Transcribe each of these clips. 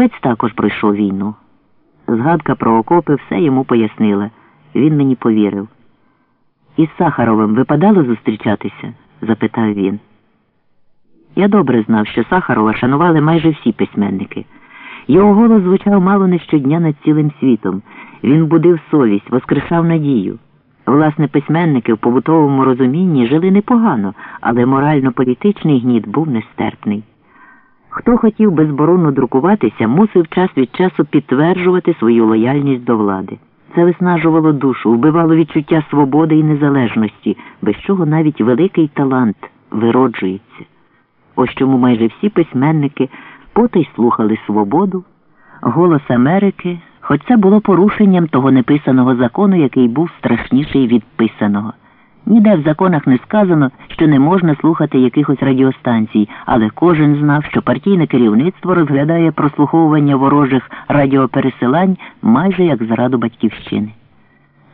Швець також пройшов війну. Згадка про окопи все йому пояснила. Він мені повірив. Із Сахаровим випадало зустрічатися? запитав він. Я добре знав, що Сахарова шанували майже всі письменники. Його голос звучав мало не щодня над цілим світом. Він будив совість, воскрешав надію. Власне, письменники в побутовому розумінні жили непогано, але морально-політичний гніт був нестерпний. Хто хотів безборонно друкуватися, мусив час від часу підтверджувати свою лояльність до влади. Це виснажувало душу, вбивало відчуття свободи і незалежності, без чого навіть великий талант вироджується. Ось чому майже всі письменники потай слухали свободу, голос Америки, хоч це було порушенням того неписаного закону, який був страшніший від писаного. Ніде в законах не сказано, що не можна слухати якихось радіостанцій, але кожен знав, що партійне керівництво розглядає прослуховування ворожих радіопересилань майже як зраду батьківщини.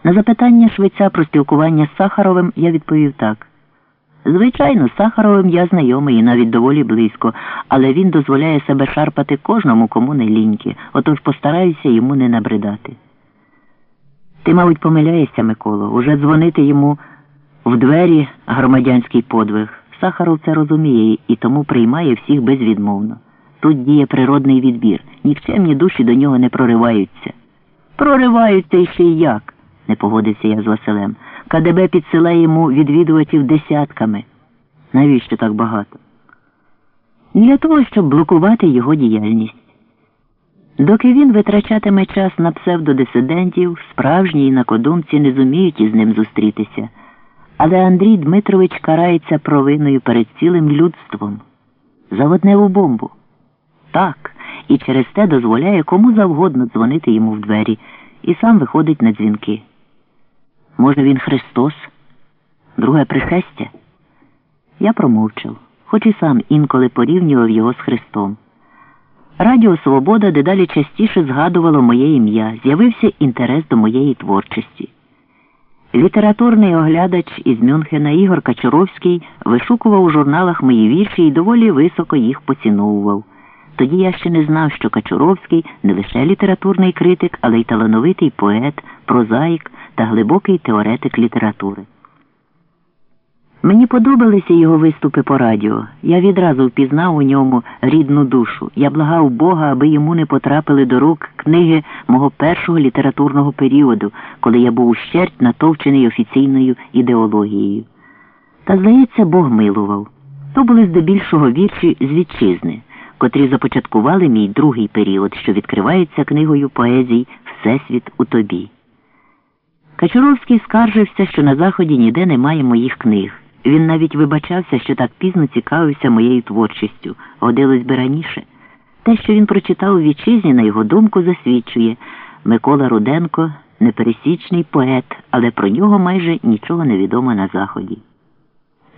На запитання швеця про спілкування з Сахаровим я відповів так. Звичайно, з Сахаровим я знайомий і навіть доволі близько, але він дозволяє себе шарпати кожному, кому не ліньки, отож постараюся йому не набридати. Ти, мабуть, помиляєшся, Миколо, уже дзвонити йому в двері громадянський подвиг. Сахаров це розуміє і тому приймає всіх безвідмовно. Тут діє природний відбір. Нікчемні душі до нього не прориваються. Прориваються іще й як, не погодився я з Василем. КДБ підсилає йому відвідувачів десятками. Навіщо так багато? Для того, щоб блокувати його діяльність. Доки він витрачатиме час на псевдодисидентів, справжні інакодумці не зуміють із ним зустрітися. Але Андрій Дмитрович карається провиною перед цілим людством за водневу бомбу. Так, і через те дозволяє кому завгодно дзвонити йому в двері і сам виходить на дзвінки. Може, він Христос, друге пришестя? Я промовчав, хоч і сам інколи порівнював його з Христом. Радіо Свобода дедалі частіше згадувало моє ім'я, з'явився інтерес до моєї творчості. Літературний оглядач із Мюнхена Ігор Качуровський вишукував у журналах мої вірші і доволі високо їх поціновував. Тоді я ще не знав, що Качуровський не лише літературний критик, але й талановитий поет, прозаїк та глибокий теоретик літератури. Мені подобалися його виступи по радіо. Я відразу впізнав у ньому рідну душу. Я благав Бога, аби йому не потрапили до рук книги мого першого літературного періоду, коли я був ущерть натовчений офіційною ідеологією. Та, здається, Бог милував. То були здебільшого вірші з вітчизни, котрі започаткували мій другий період, що відкривається книгою поезій Всесвіт у тобі. Качуровський скаржився, що на заході ніде немає моїх книг. Він навіть вибачався, що так пізно цікавився моєю творчістю, годилось би раніше. Те, що він прочитав у вітчизні, на його думку, засвідчує Микола Руденко непересічний поет, але про нього майже нічого не відомо на заході.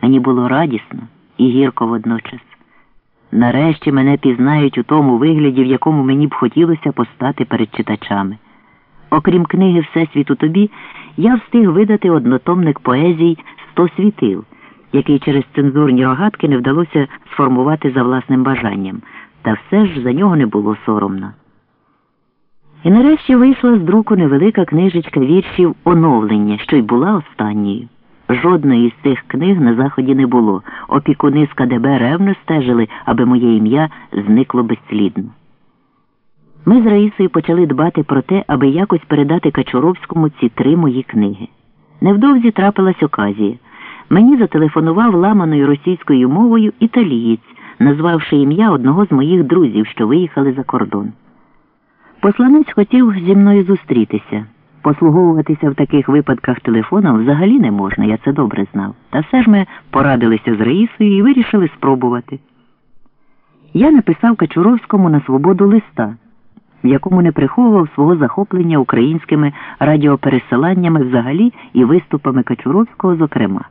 Мені було радісно і гірко водночас. Нарешті мене пізнають у тому вигляді, в якому мені б хотілося постати перед читачами. Окрім книги Всесвіт у тобі, я встиг видати однотомник поезій Сто світил який через цензурні рогатки не вдалося сформувати за власним бажанням, та все ж за нього не було соромно. І нарешті вийшла з друку невелика книжечка віршів оновлення, що й була останньою. Жодної з цих книг на заході не було. Опікуни з КДБ ревно стежили, аби моє ім'я зникло безслідно. Ми з Раїсою почали дбати про те, аби якось передати Качуровському ці три мої книги. Невдовзі трапилась оказія. Мені зателефонував ламаною російською мовою італієць, назвавши ім'я одного з моїх друзів, що виїхали за кордон. Посланець хотів зі мною зустрітися. Послуговуватися в таких випадках телефоном взагалі не можна, я це добре знав. Та все ж ми порадилися з Раїсою і вирішили спробувати. Я написав Качуровському на свободу листа, в якому не приховував свого захоплення українськими радіопересиланнями взагалі і виступами Качуровського, зокрема.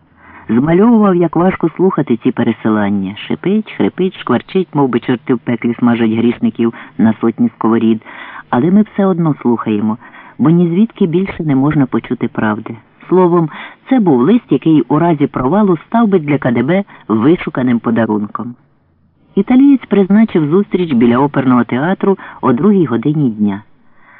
Змальовував, як важко слухати ці пересилання. Шипить, хрипить, шкварчить, мов би чорти в пеклі смажать грішників на сотні сковорід. Але ми все одно слухаємо, бо ні звідки більше не можна почути правди. Словом, це був лист, який у разі провалу став би для КДБ вишуканим подарунком. Італієць призначив зустріч біля оперного театру о другій годині дня.